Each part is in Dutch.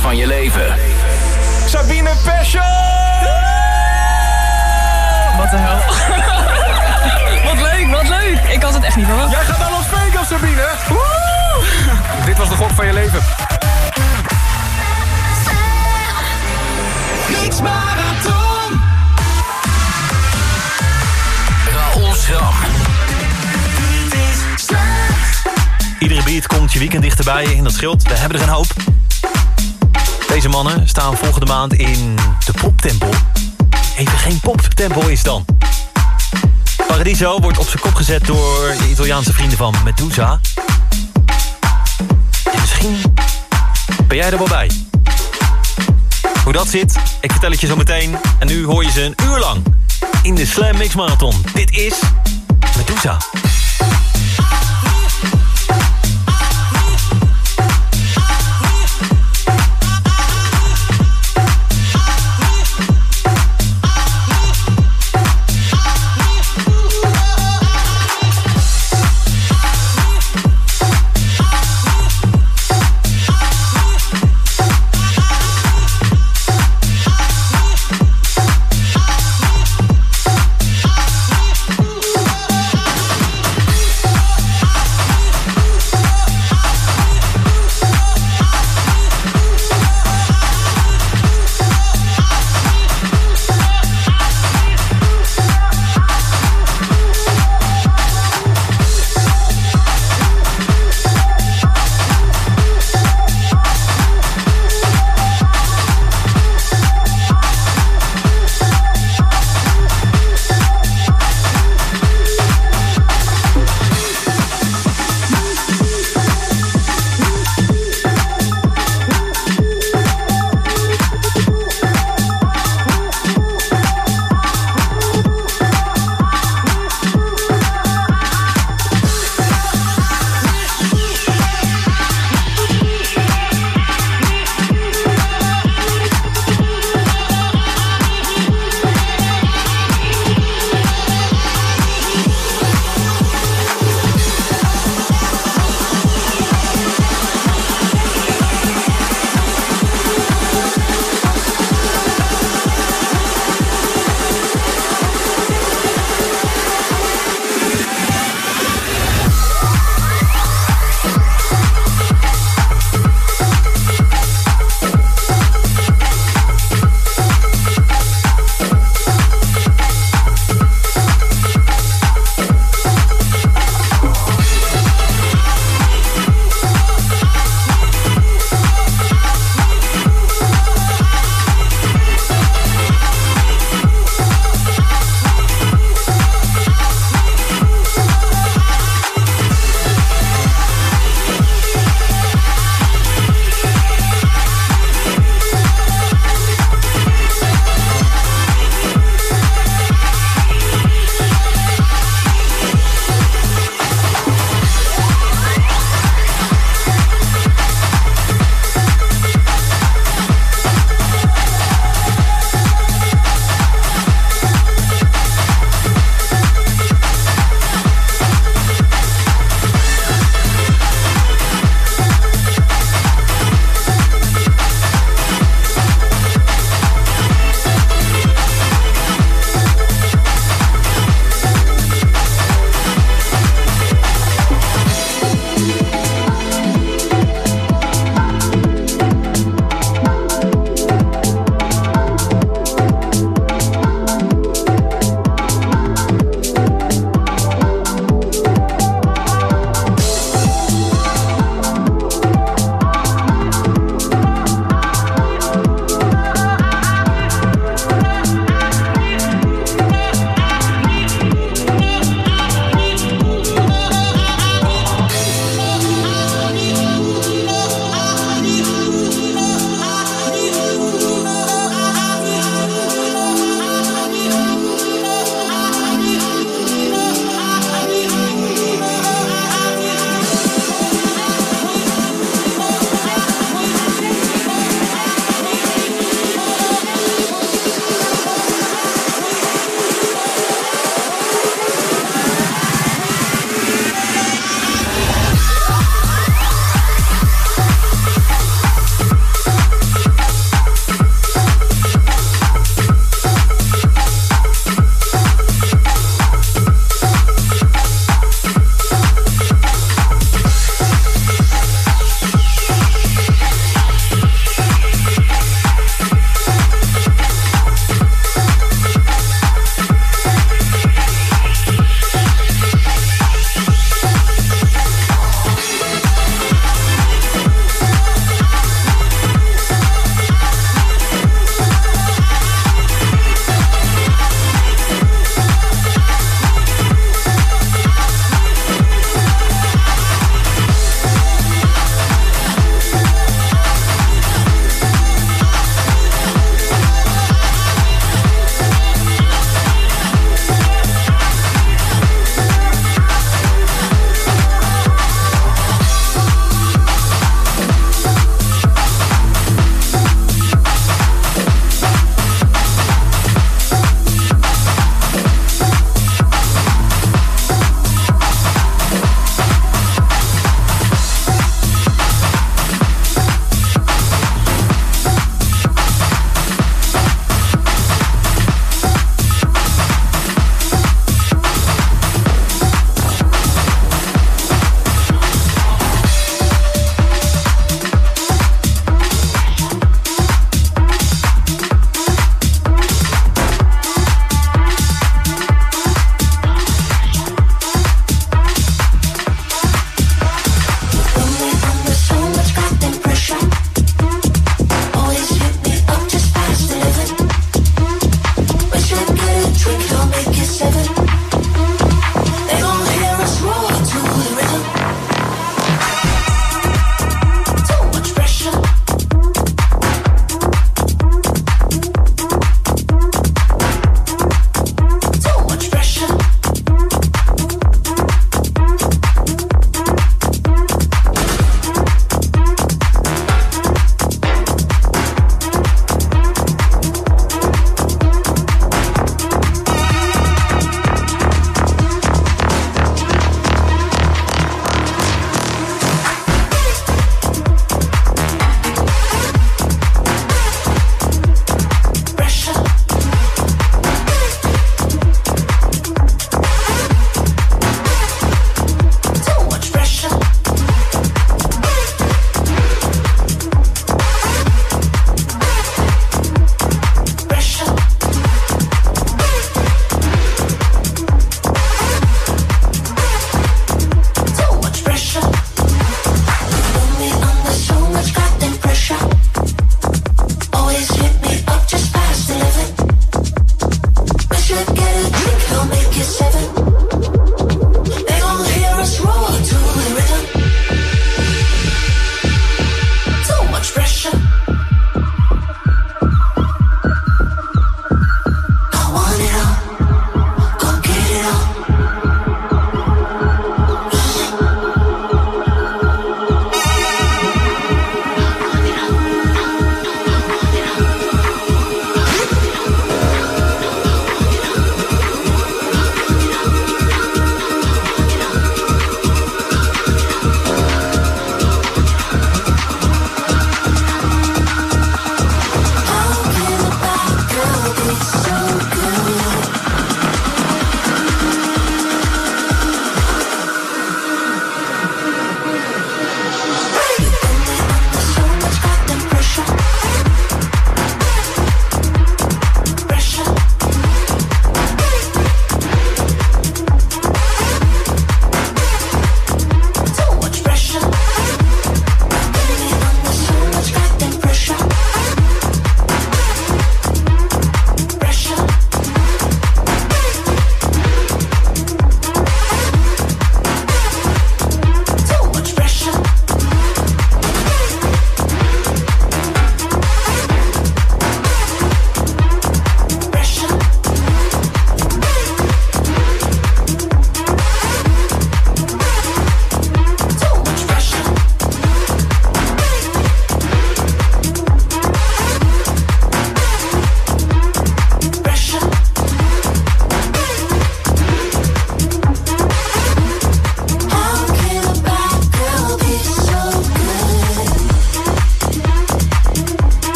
van je leven. Sabine Pescho! Wat de hel. wat leuk, wat leuk. Ik had het echt niet verwacht. Jij gaat naar Las Vegas, Sabine! Dit was de gok van je leven. Mix Marathon. Raoul Schram. Iedere beat komt je weekend dichterbij en dat scheelt. We hebben er een hoop. Deze mannen staan volgende maand in de poptempel. Even geen poptempel is dan. Paradiso wordt op zijn kop gezet door de Italiaanse vrienden van Medusa. En misschien ben jij er wel bij. Hoe dat zit, ik vertel het je zo meteen. En nu hoor je ze een uur lang in de Slam Mix Marathon. Dit is Medusa.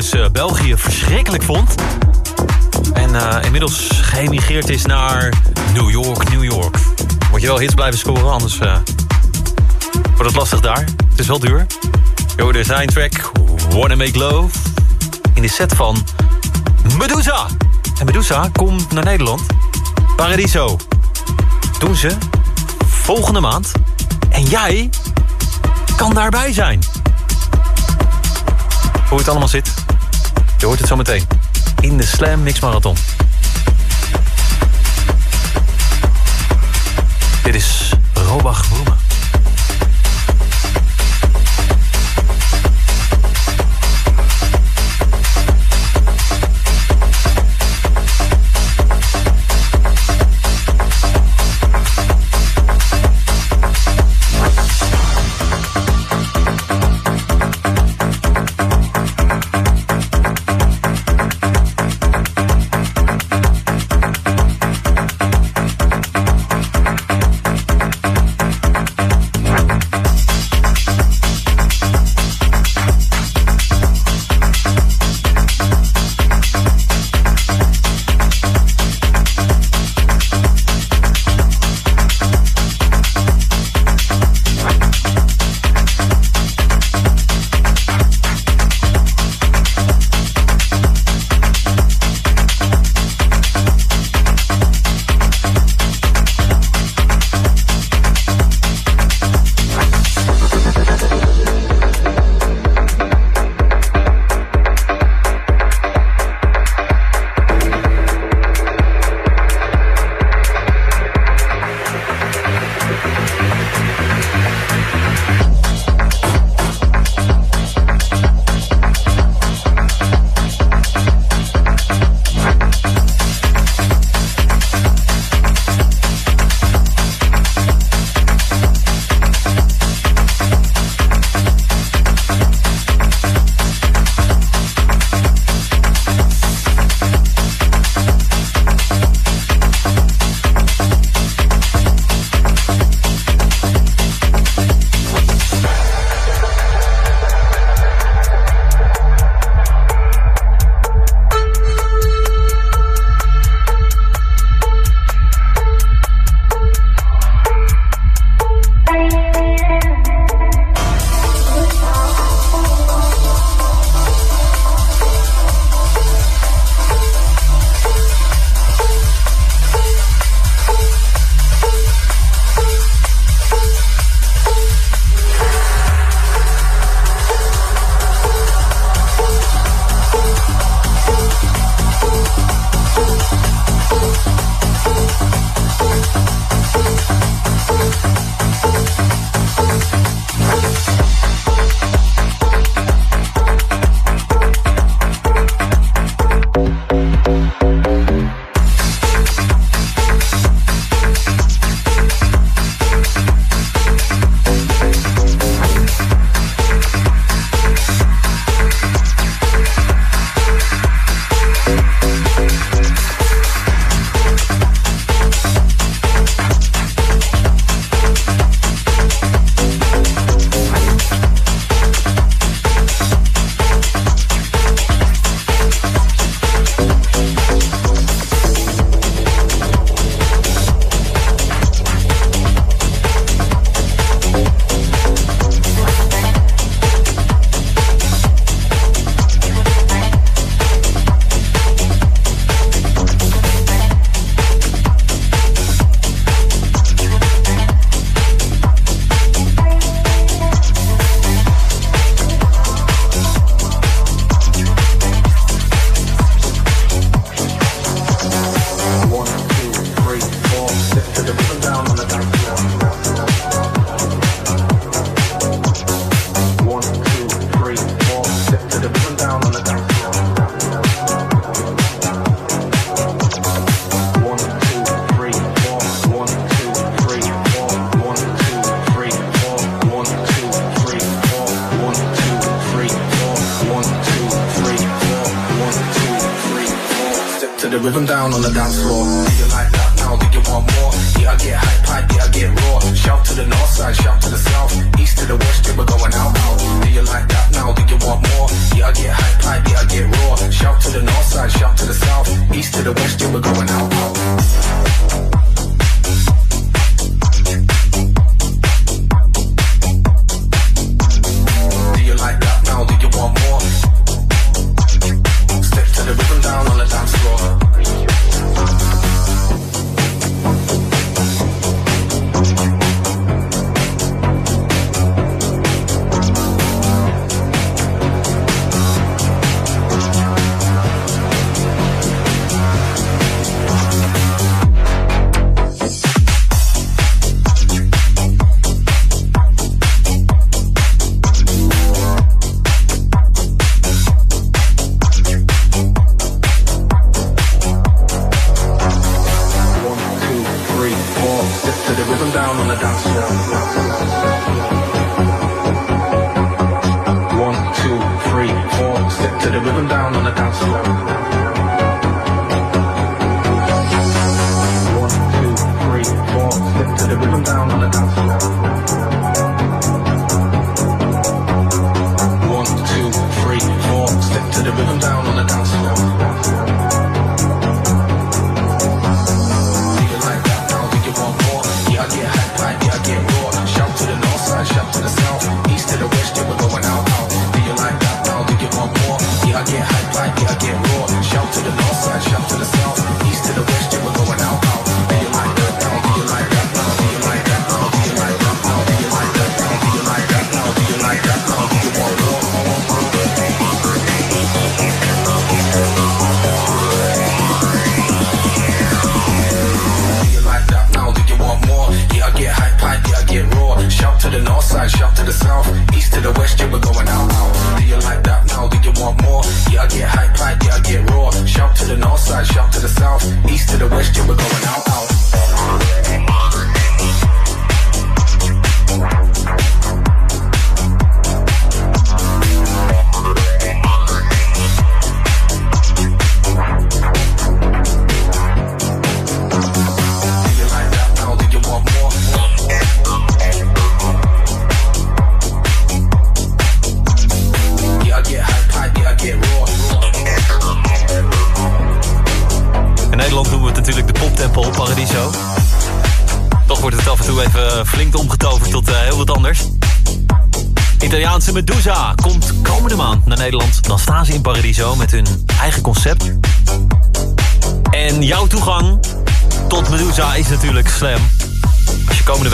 Trouwens eh, België verschrikkelijk vond. En eh, inmiddels geëmigreerd is naar New York, New York. Moet je wel hits blijven scoren, anders eh, wordt het lastig daar. Het is wel duur. Yo, er zijn track Wanna Make Love in de set van Medusa. En Medusa komt naar Nederland. Paradiso. Doen ze volgende maand. En jij kan daarbij zijn. Hoe het allemaal zit, je hoort het zo meteen. In de Slam Mix Marathon. Dit is Robach Broemen. The west, you were going out.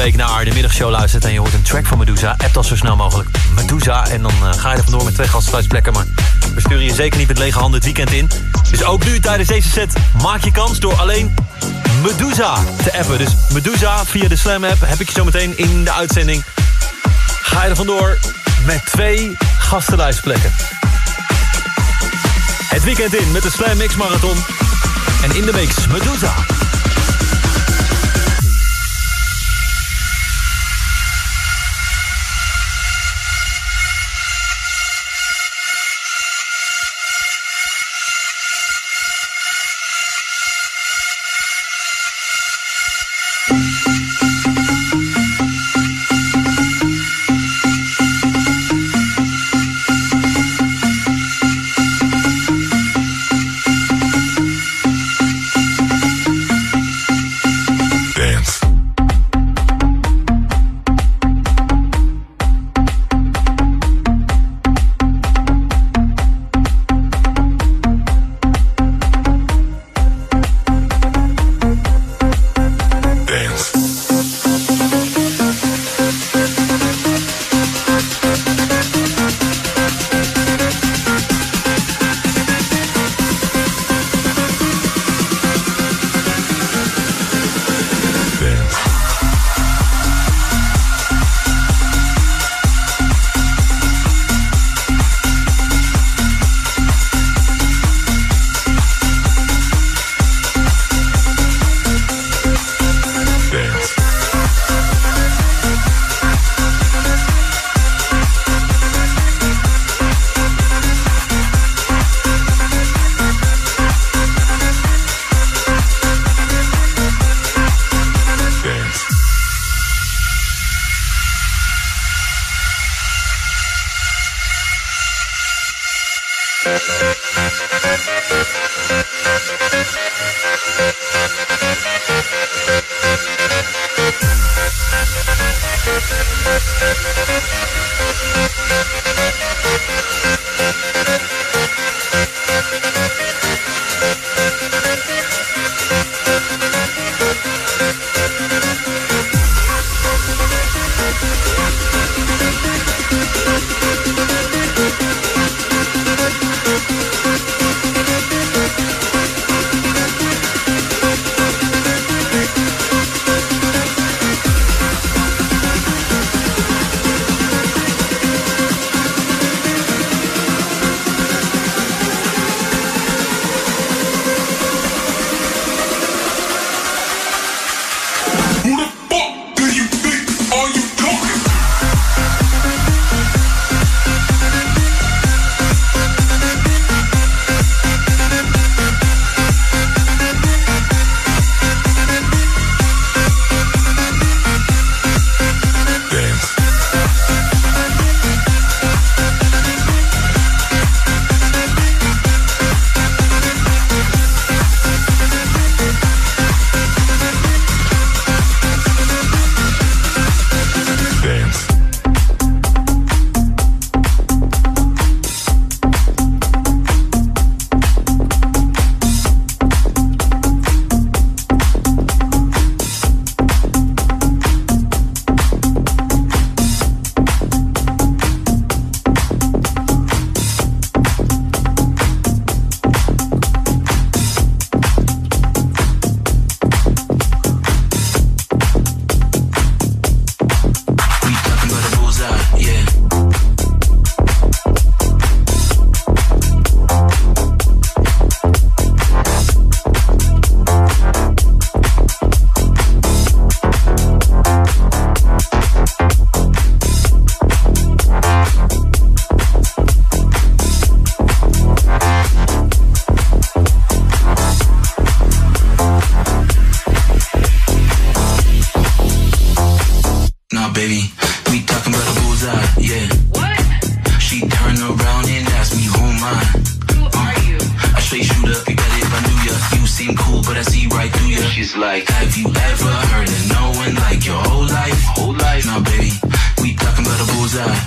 week naar de middagshow luistert en je hoort een track van Medusa, app dan zo snel mogelijk Medusa. En dan eh, ga je er vandoor met twee gastenlijstplekken, maar we sturen je zeker niet met lege handen het weekend in. Dus ook nu tijdens deze set maak je kans door alleen Medusa te appen. Dus Medusa via de Slam app heb ik je zo meteen in de uitzending. Ga je er vandoor met twee gastenlijstplekken. Het weekend in met de Slam Mix Marathon. En in de week Medusa.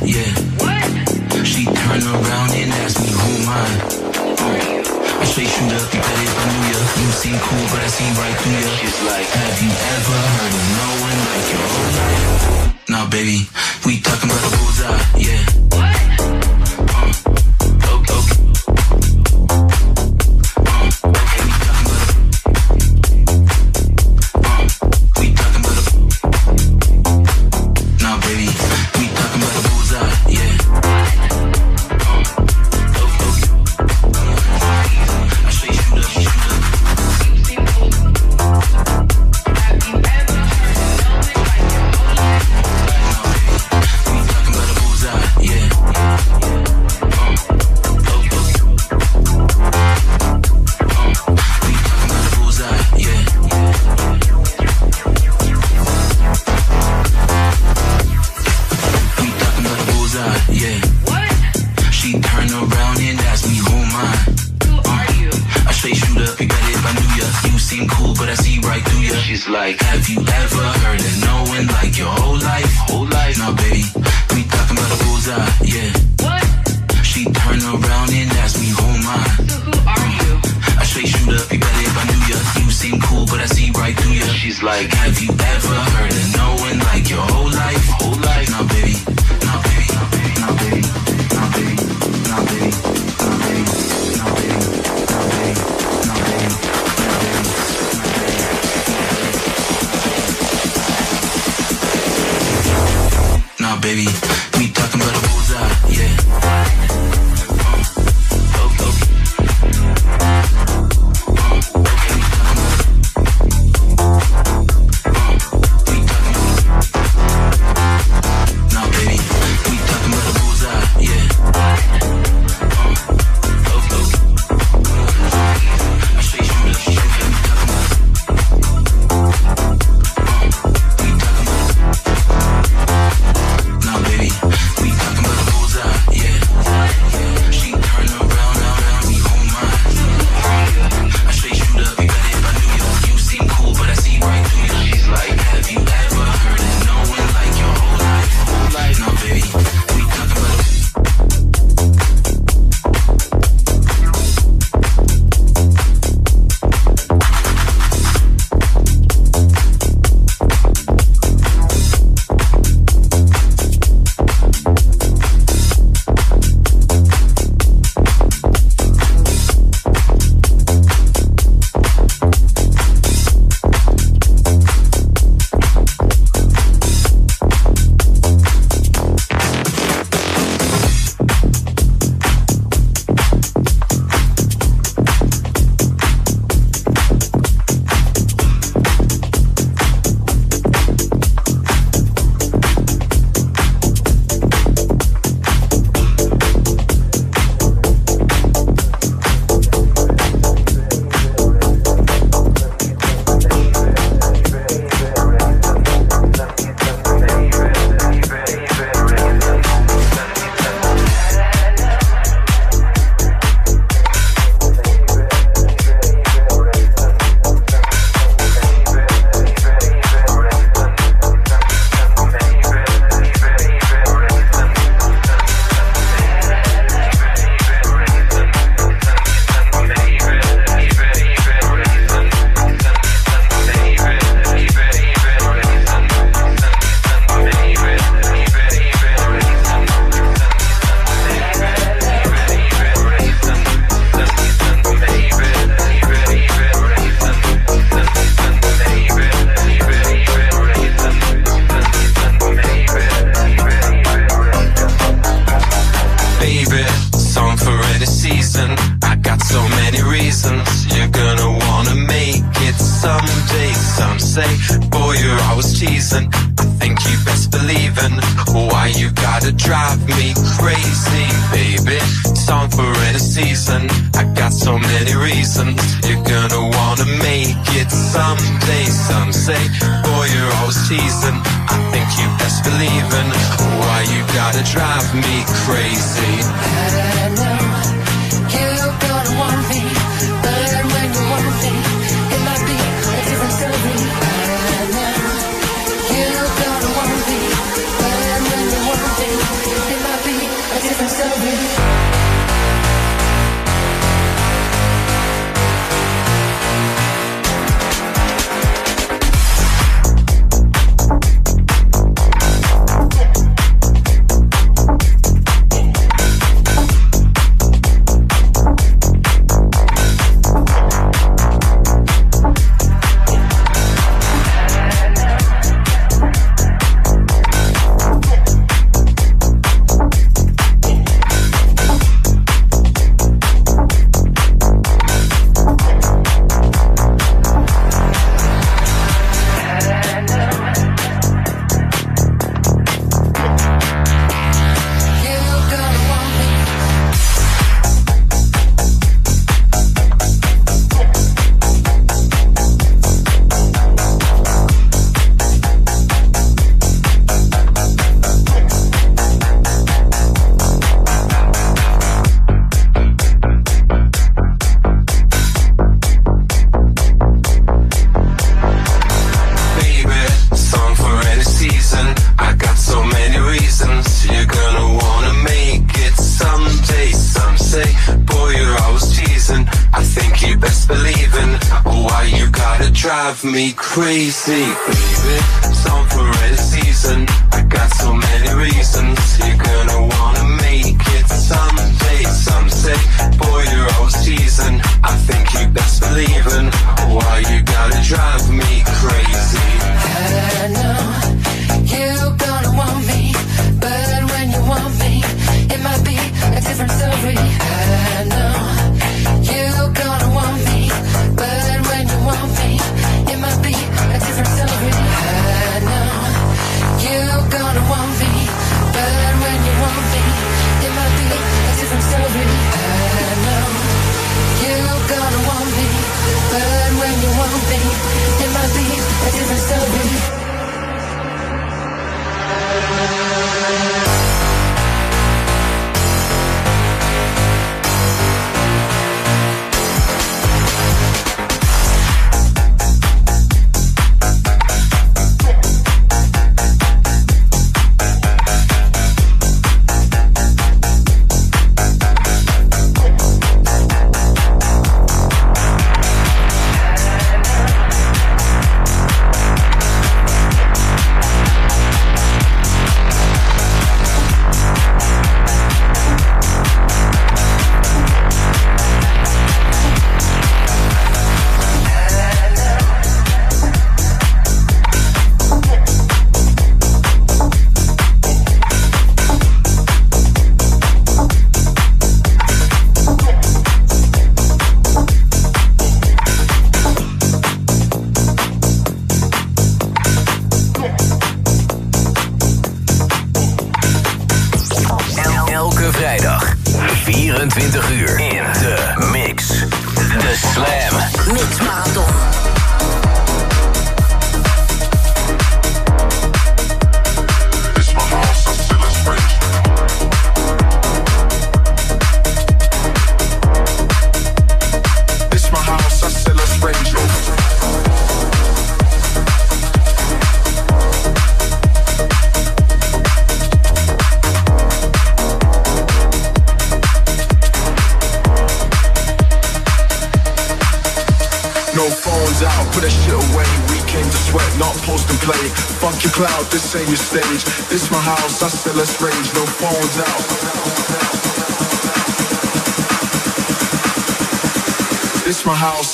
Yeah. What? She turned around and asked me who am I? Oh. I say shoot up, you bet if I knew ya. You seem cool, but I seem right through ya. She's like, Have you ever heard of no one like your own life? Nah, baby, we talking about a bullseye. Yeah. What? It someday. Some say, boy, you're always teasing. I think you best believing. Why you gotta drive me crazy? Drive me crazy, baby? Song for any season. I got so many reasons. You're gonna wanna make it someday. Some say, boy, you're always teasing. I think you best believe in. Why you gotta drive me crazy? I know you're gonna want me, but when you want me, it might be a different story. I know Yeah.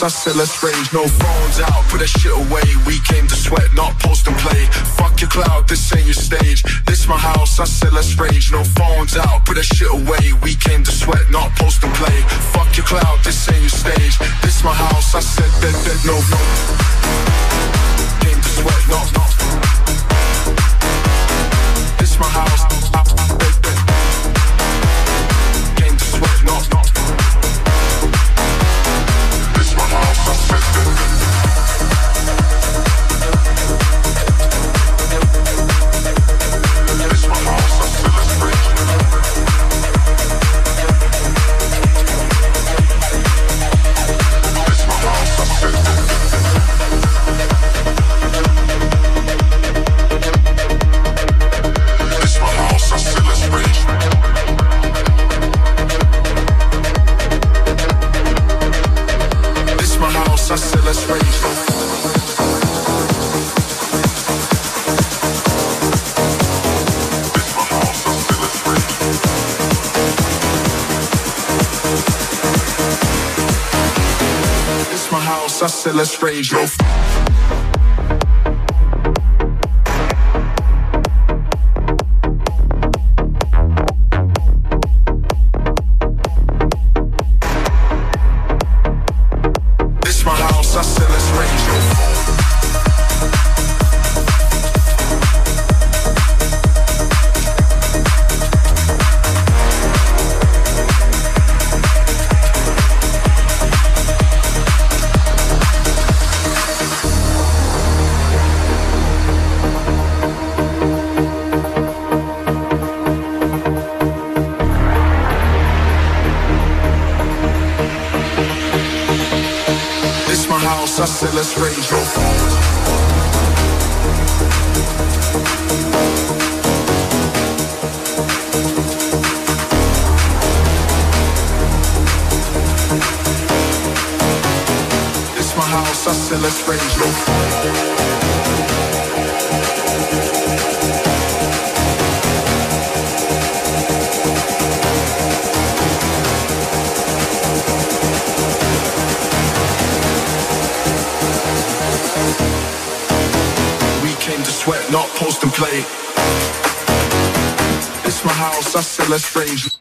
Still a strange. No phones out, put that shit away. We came to sweat, not post and play. Fuck your cloud, this ain't your stage. This my house, I still a strange. No phones out, put that shit away. We came to sweat, not post and play. Fuck your cloud, this ain't your stage. This my house, I said that, that, no, no. change. let's raise your phone. let's raise.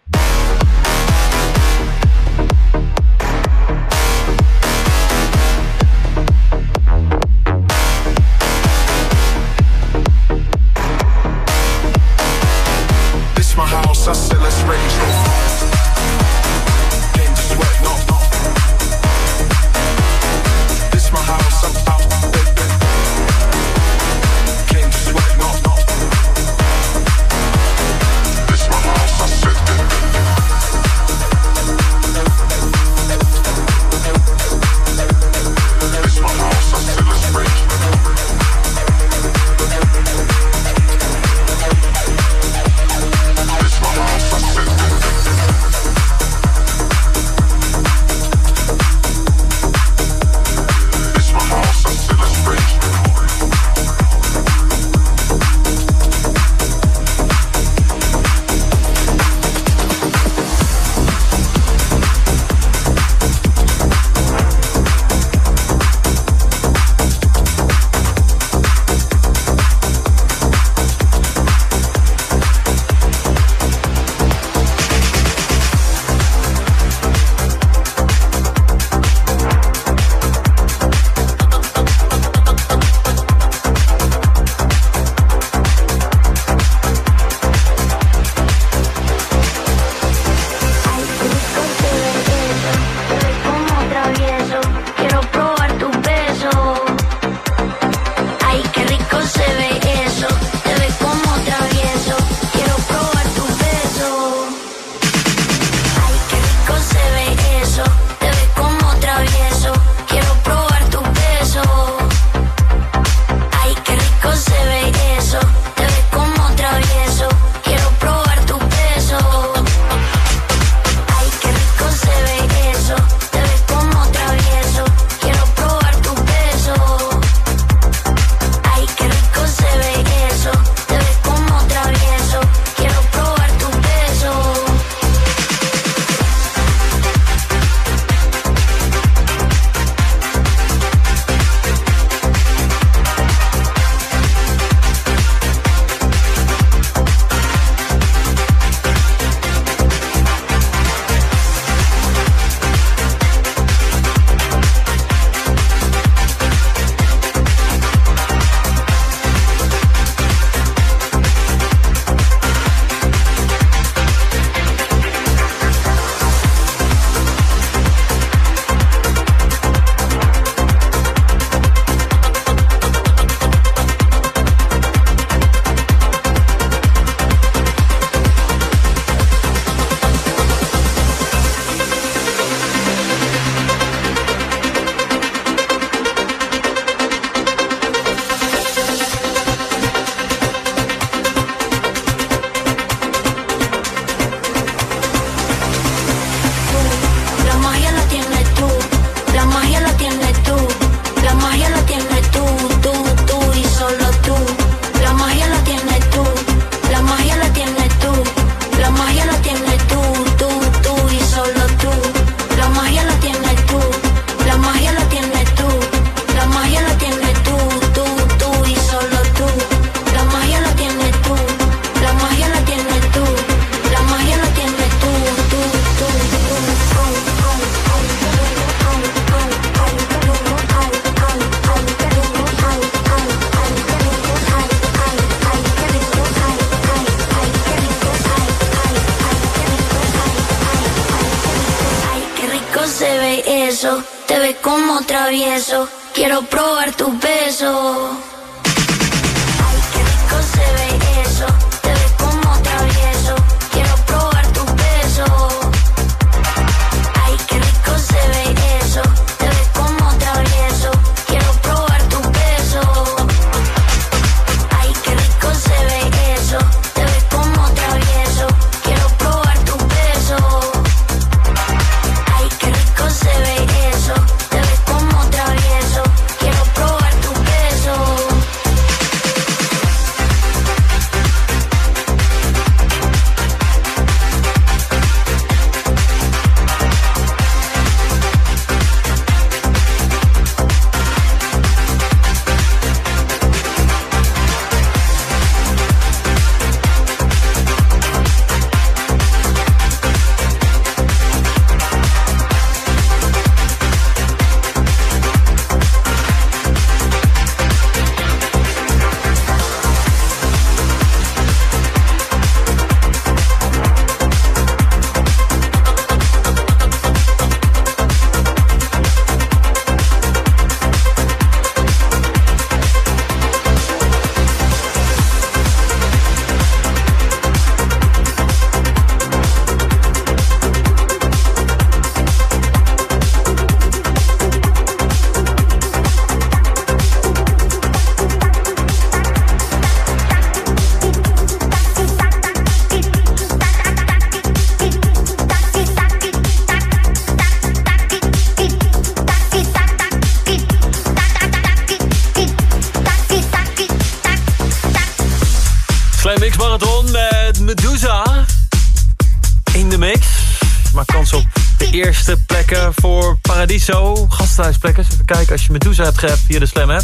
Als je Medusa hebt geappt via de Slam app.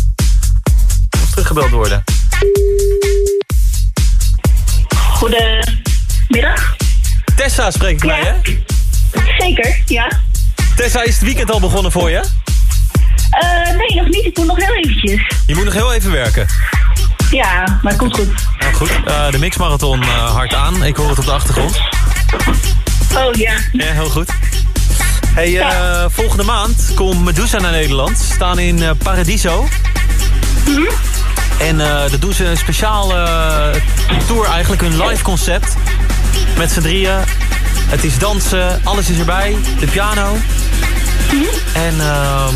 Of teruggebeld worden. Goedemiddag. Tessa spreek ik mee, hè? Zeker, ja. Tessa, is het weekend al begonnen voor je? Eh, nee, nog niet. Ik moet nog heel eventjes. Je moet nog heel even werken. Ja, maar het komt goed. Nou goed, eh, de Mix Marathon eh, hard aan. Ik hoor het op de achtergrond. Oh ja. Ja, heel goed. Hey, eh, volgende maand komt Medusa naar Nederland. Ze staan in eh, Paradiso. En eh dat doen ze een speciaal eh, tour, eigenlijk een live concept. Met z'n drieën. Het is dansen, alles is erbij. De piano. En ehm,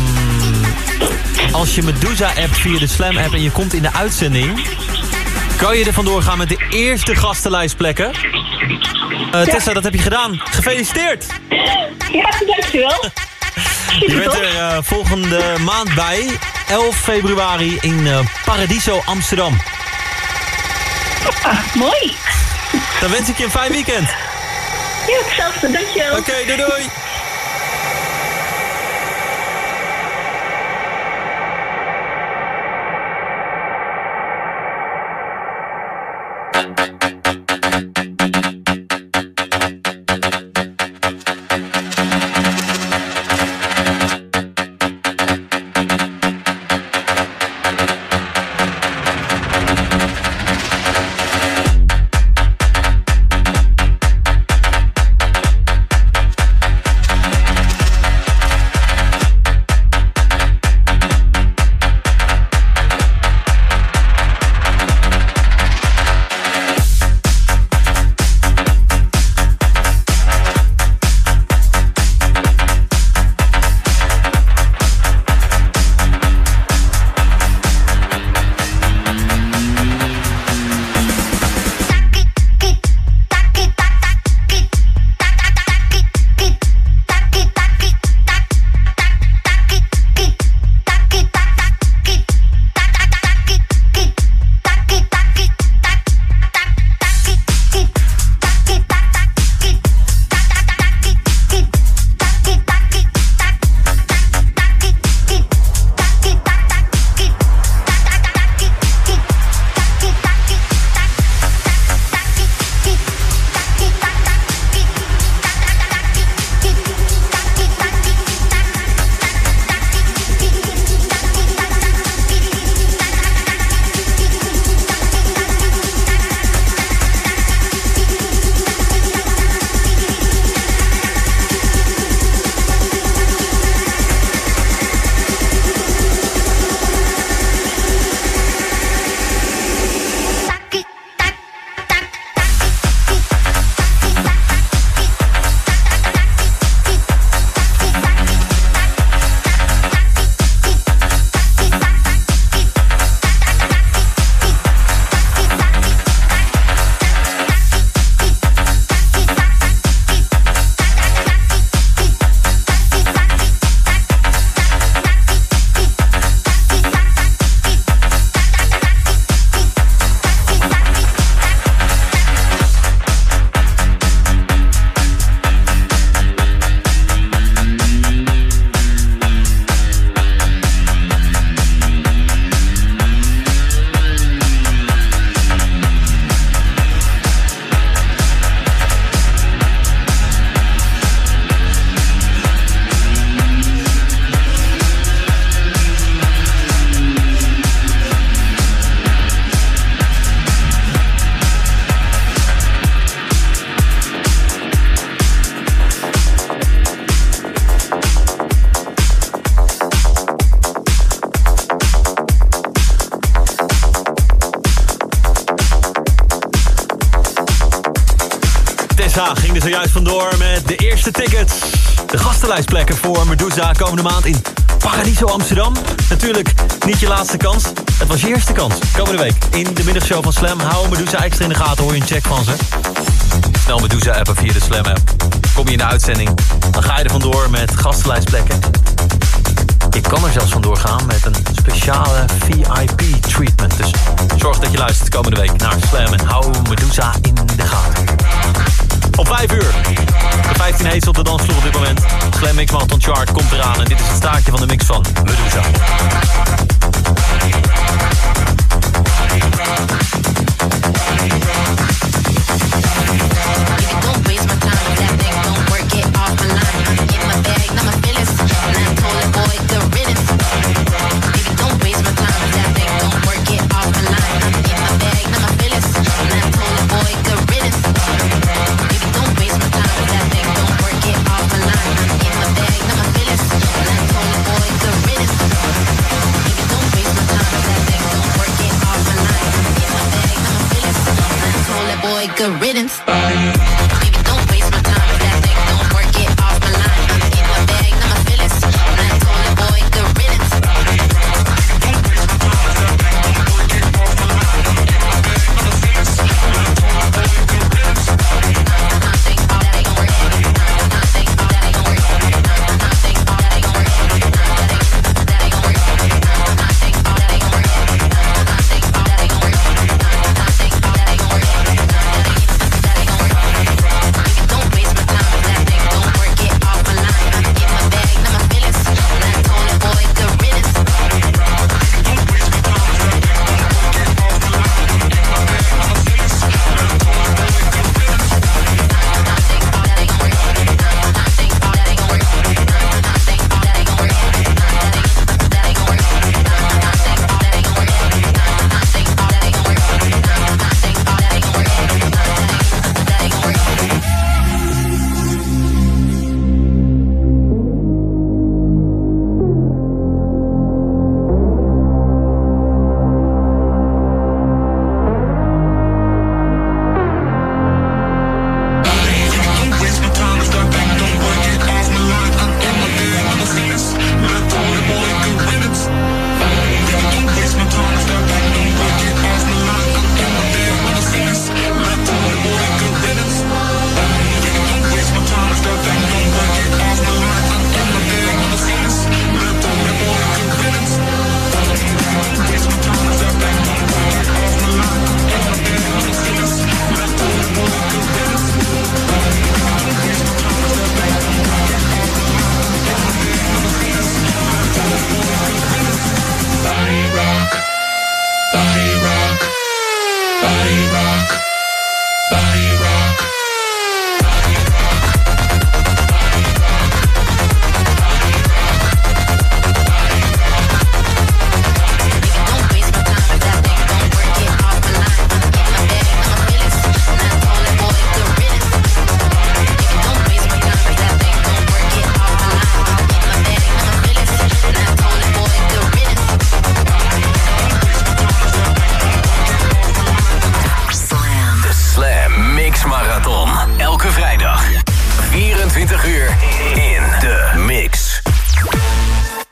als je Medusa appt via de Slam app en je komt in de uitzending... kan je er vandoor gaan met de eerste gastenlijstplekken. Eh, Tessa, dat heb je gedaan. Gefeliciteerd! Ja, dankjewel. Je bent er eh, volgende maand bij, 11 februari in eh, Paradiso Amsterdam. Ah, mooi. Dan wens ik je een fijn weekend. Ja, hetzelfde. Dankjewel. Oké, doei doei. De tickets. De gastenlijstplekken voor Medusa komende maand in Paradiso Amsterdam. Natuurlijk niet je laatste kans. Het was je eerste kans. Komende week in de middagshow van Slam. Hou Medusa extra in de gaten. Hoor je een check van ze. Snel Medusa appen via de Slam app. Kom je in de uitzending. Dan ga je er vandoor met gastenlijstplekken. Ik kan er zelfs vandoor gaan met een speciale VIP-treatment. Dus zorg dat je luistert komende week naar Slam en hou Medusa in de gaten. Op 5 uur de 15 heet op de dansvloer op dit moment. Slam Mix Marathon Chart komt eraan en dit is het staartje van de mix van Medusa.